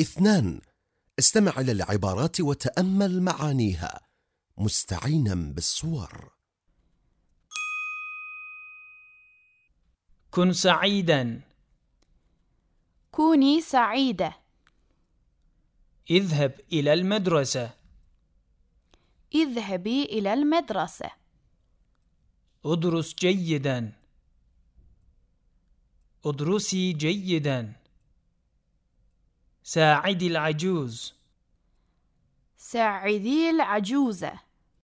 اثنان استمع إلى العبارات وتأمل معانيها. مستعينا بالصور. كن سعيدا. كوني سعيدة. اذهب إلى المدرسة. اذهبي إلى المدرسة. ادرس جيدا. ادرسي جيدا. ساعدي العجوز. ساعدي العجوزة